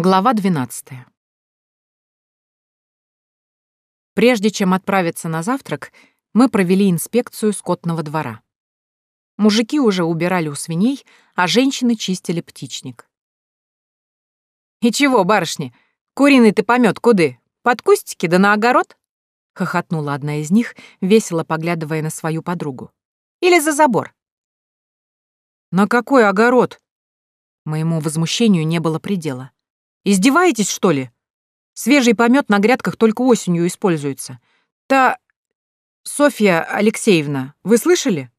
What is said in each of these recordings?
Глава 12. Прежде чем отправиться на завтрак, мы провели инспекцию скотного двора. Мужики уже убирали у свиней, а женщины чистили птичник. «И чего, барышни, куриный ты помет куды? Под кустики да на огород?» — хохотнула одна из них, весело поглядывая на свою подругу. «Или за забор?» «На какой огород?» Моему возмущению не было предела. Издеваетесь, что ли? Свежий помет на грядках только осенью используется. Та... Софья Алексеевна, вы слышали?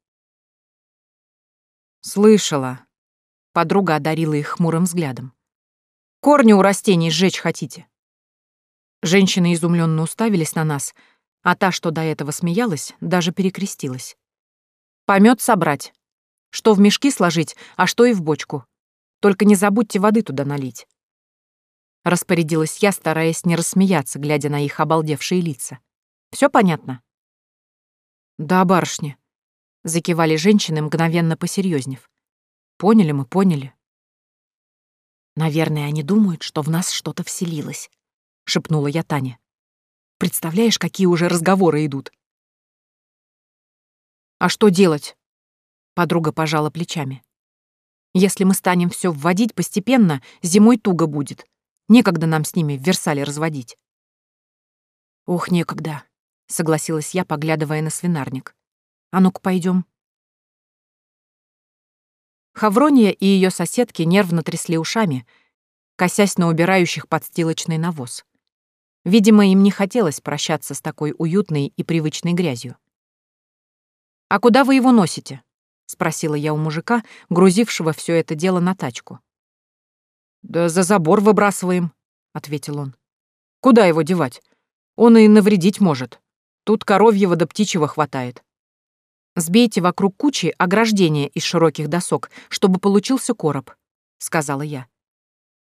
Слышала. Подруга одарила их хмурым взглядом. Корни у растений сжечь хотите? Женщины изумленно уставились на нас, а та, что до этого смеялась, даже перекрестилась. Помет собрать. Что в мешки сложить, а что и в бочку. Только не забудьте воды туда налить. — распорядилась я, стараясь не рассмеяться, глядя на их обалдевшие лица. Все понятно?» «Да, барышня», — закивали женщины, мгновенно посерьезнев. «Поняли мы, поняли». «Наверное, они думают, что в нас что-то вселилось», — шепнула я Тане. «Представляешь, какие уже разговоры идут?» «А что делать?» — подруга пожала плечами. «Если мы станем все вводить постепенно, зимой туго будет. Некогда нам с ними в Версале разводить. Ох, некогда, согласилась я, поглядывая на свинарник. А ну-ка пойдем. Хаврония и ее соседки нервно трясли ушами, косясь на убирающих подстилочный навоз. Видимо, им не хотелось прощаться с такой уютной и привычной грязью. «А куда вы его носите?» — спросила я у мужика, грузившего все это дело на тачку. «Да за забор выбрасываем», — ответил он. «Куда его девать? Он и навредить может. Тут коровьего да птичьего хватает. Сбейте вокруг кучи ограждение из широких досок, чтобы получился короб», — сказала я.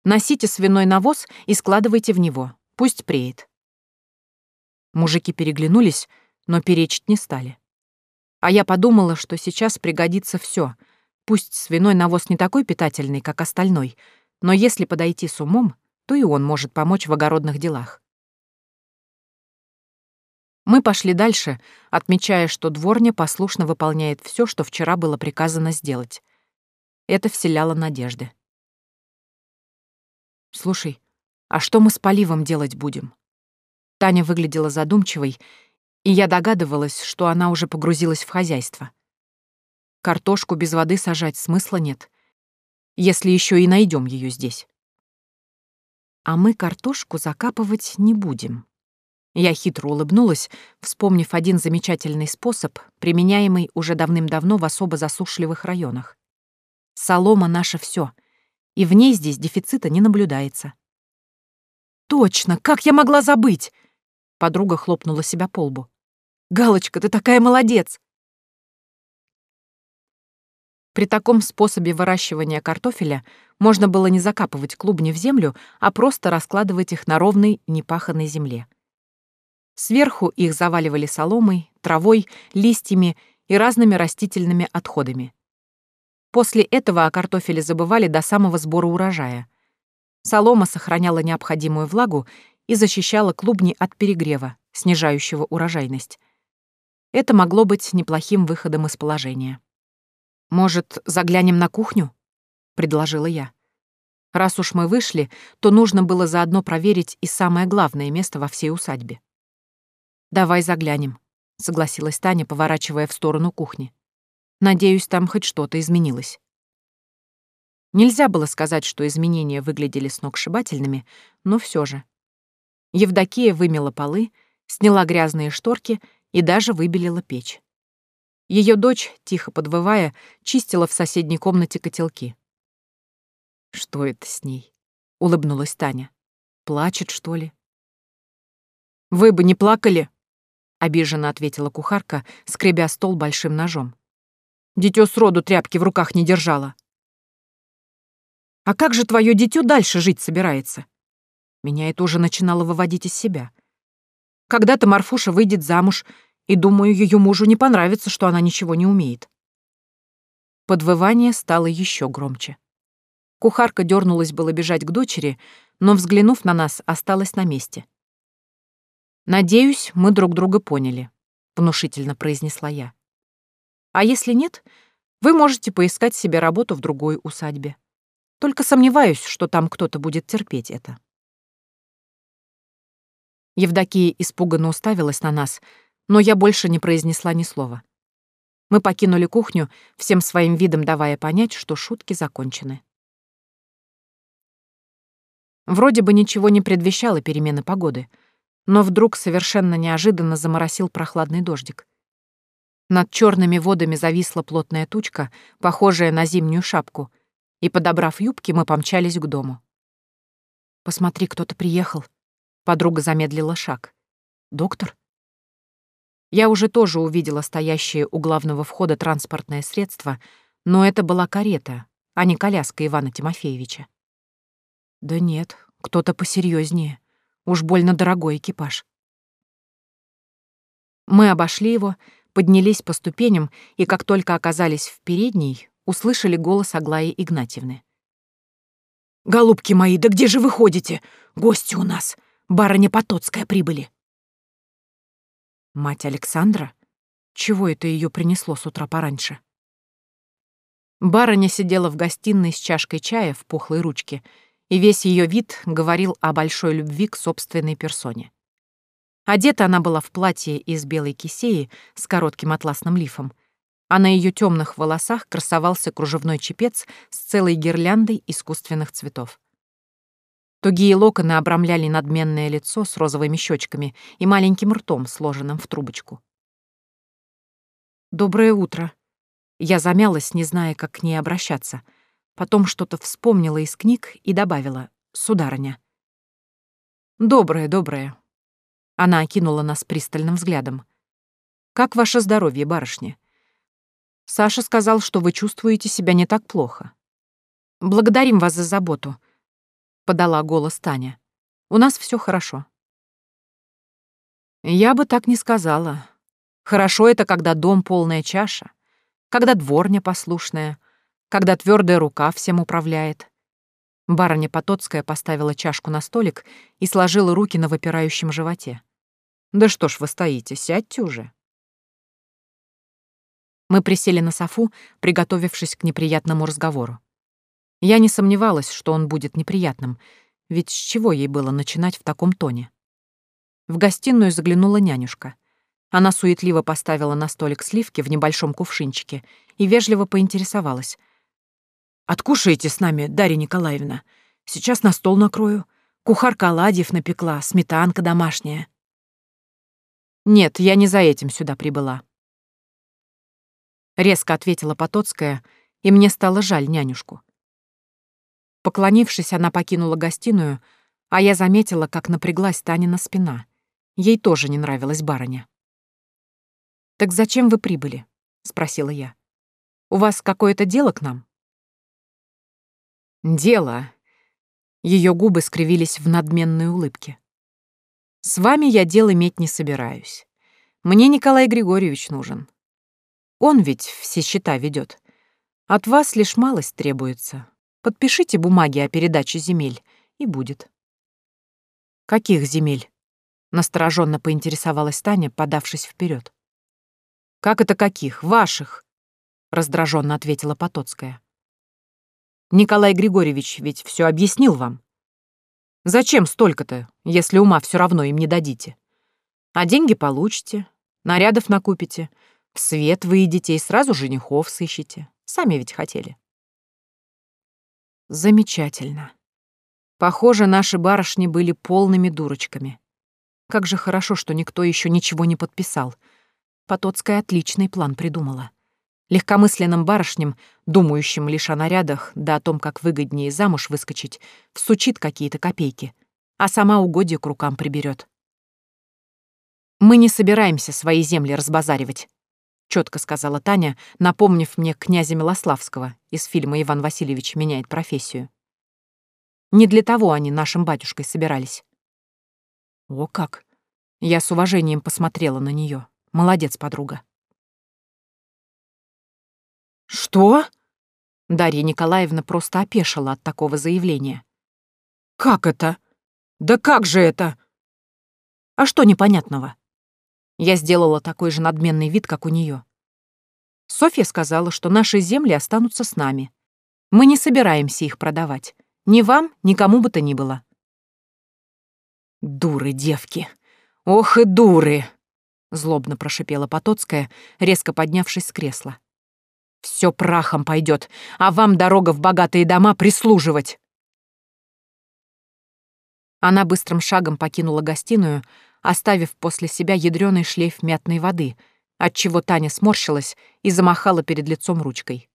«Носите свиной навоз и складывайте в него. Пусть преет». Мужики переглянулись, но перечить не стали. А я подумала, что сейчас пригодится все. Пусть свиной навоз не такой питательный, как остальной — но если подойти с умом, то и он может помочь в огородных делах. Мы пошли дальше, отмечая, что дворня послушно выполняет все, что вчера было приказано сделать. Это вселяло надежды. «Слушай, а что мы с поливом делать будем?» Таня выглядела задумчивой, и я догадывалась, что она уже погрузилась в хозяйство. Картошку без воды сажать смысла нет если еще и найдем ее здесь. А мы картошку закапывать не будем. Я хитро улыбнулась, вспомнив один замечательный способ, применяемый уже давным-давно в особо засушливых районах. Солома — наше все, и в ней здесь дефицита не наблюдается. «Точно! Как я могла забыть?» Подруга хлопнула себя по лбу. «Галочка, ты такая молодец! При таком способе выращивания картофеля можно было не закапывать клубни в землю, а просто раскладывать их на ровной, непаханной земле. Сверху их заваливали соломой, травой, листьями и разными растительными отходами. После этого о картофеле забывали до самого сбора урожая. Солома сохраняла необходимую влагу и защищала клубни от перегрева, снижающего урожайность. Это могло быть неплохим выходом из положения. «Может, заглянем на кухню?» — предложила я. Раз уж мы вышли, то нужно было заодно проверить и самое главное место во всей усадьбе. «Давай заглянем», — согласилась Таня, поворачивая в сторону кухни. «Надеюсь, там хоть что-то изменилось». Нельзя было сказать, что изменения выглядели сногсшибательными, но все же. Евдокия вымела полы, сняла грязные шторки и даже выбелила печь. Ее дочь, тихо подвывая, чистила в соседней комнате котелки. «Что это с ней?» — улыбнулась Таня. «Плачет, что ли?» «Вы бы не плакали!» — обиженно ответила кухарка, скребя стол большим ножом. «Дитё сроду тряпки в руках не держала». «А как же твое дитё дальше жить собирается?» Меня это уже начинало выводить из себя. Когда-то Марфуша выйдет замуж и думаю, ее мужу не понравится, что она ничего не умеет. Подвывание стало еще громче. Кухарка дернулась было бежать к дочери, но, взглянув на нас, осталась на месте. «Надеюсь, мы друг друга поняли», — внушительно произнесла я. «А если нет, вы можете поискать себе работу в другой усадьбе. Только сомневаюсь, что там кто-то будет терпеть это». Евдокия испуганно уставилась на нас, но я больше не произнесла ни слова. Мы покинули кухню, всем своим видом давая понять, что шутки закончены. Вроде бы ничего не предвещало перемены погоды, но вдруг совершенно неожиданно заморосил прохладный дождик. Над черными водами зависла плотная тучка, похожая на зимнюю шапку, и, подобрав юбки, мы помчались к дому. «Посмотри, кто-то приехал». Подруга замедлила шаг. «Доктор?» Я уже тоже увидела стоящее у главного входа транспортное средство, но это была карета, а не коляска Ивана Тимофеевича. Да нет, кто-то посерьезнее. Уж больно дорогой экипаж. Мы обошли его, поднялись по ступеням и, как только оказались в передней, услышали голос Аглаи Игнатьевны. «Голубки мои, да где же вы ходите? Гости у нас. Барыня Потоцкая прибыли». Мать Александра? Чего это ее принесло с утра пораньше? Барыня сидела в гостиной с чашкой чая в пухлой ручке и весь ее вид говорил о большой любви к собственной персоне. Одета она была в платье из белой кисеи с коротким атласным лифом, а на ее темных волосах красовался кружевной чепец с целой гирляндой искусственных цветов. Тугие локоны обрамляли надменное лицо с розовыми щечками и маленьким ртом, сложенным в трубочку. «Доброе утро». Я замялась, не зная, как к ней обращаться — Потом что-то вспомнила из книг и добавила «Сударыня». «Доброе, доброе». Она окинула нас пристальным взглядом. «Как ваше здоровье, барышня?» «Саша сказал, что вы чувствуете себя не так плохо». «Благодарим вас за заботу», — подала голос Таня. «У нас все хорошо». «Я бы так не сказала. Хорошо это, когда дом полная чаша, когда дворня послушная, когда твердая рука всем управляет. Барыня Потоцкая поставила чашку на столик и сложила руки на выпирающем животе. «Да что ж вы стоите, сядьте уже». Мы присели на софу, приготовившись к неприятному разговору. Я не сомневалась, что он будет неприятным, ведь с чего ей было начинать в таком тоне? В гостиную заглянула нянюшка. Она суетливо поставила на столик сливки в небольшом кувшинчике и вежливо поинтересовалась — Откушайте с нами, Дарья Николаевна. Сейчас на стол накрою. Кухарка оладьев напекла, сметанка домашняя. Нет, я не за этим сюда прибыла. Резко ответила Потоцкая, и мне стало жаль нянюшку. Поклонившись, она покинула гостиную, а я заметила, как напряглась Танина спина. Ей тоже не нравилась барыня. «Так зачем вы прибыли?» — спросила я. «У вас какое-то дело к нам?» Дело. Ее губы скривились в надменной улыбке. С вами я дел иметь не собираюсь. Мне Николай Григорьевич нужен. Он ведь все счета ведет. От вас лишь малость требуется. Подпишите бумаги о передаче земель, и будет. Каких земель? Настороженно поинтересовалась Таня, подавшись вперед. Как это каких? Ваших? Раздраженно ответила Потоцкая. Николай Григорьевич ведь все объяснил вам. Зачем столько-то, если ума все равно им не дадите? А деньги получите, нарядов накупите, в свет выйдете и сразу женихов сыщете. Сами ведь хотели. Замечательно. Похоже, наши барышни были полными дурочками. Как же хорошо, что никто еще ничего не подписал. Потоцкая отличный план придумала. Легкомысленным барышням, думающим лишь о нарядах, да о том, как выгоднее замуж выскочить, всучит какие-то копейки, а сама угодья к рукам приберет. «Мы не собираемся свои земли разбазаривать», — четко сказала Таня, напомнив мне князя Милославского из фильма «Иван Васильевич меняет профессию». Не для того они нашим батюшкой собирались. О как! Я с уважением посмотрела на нее. Молодец, подруга. «Что?» Дарья Николаевна просто опешила от такого заявления. «Как это? Да как же это?» «А что непонятного?» Я сделала такой же надменный вид, как у нее. Софья сказала, что наши земли останутся с нами. Мы не собираемся их продавать. Ни вам, ни кому бы то ни было. «Дуры, девки! Ох и дуры!» — злобно прошипела Потоцкая, резко поднявшись с кресла. «Все прахом пойдет, а вам дорога в богатые дома прислуживать!» Она быстрым шагом покинула гостиную, оставив после себя ядреный шлейф мятной воды, отчего Таня сморщилась и замахала перед лицом ручкой.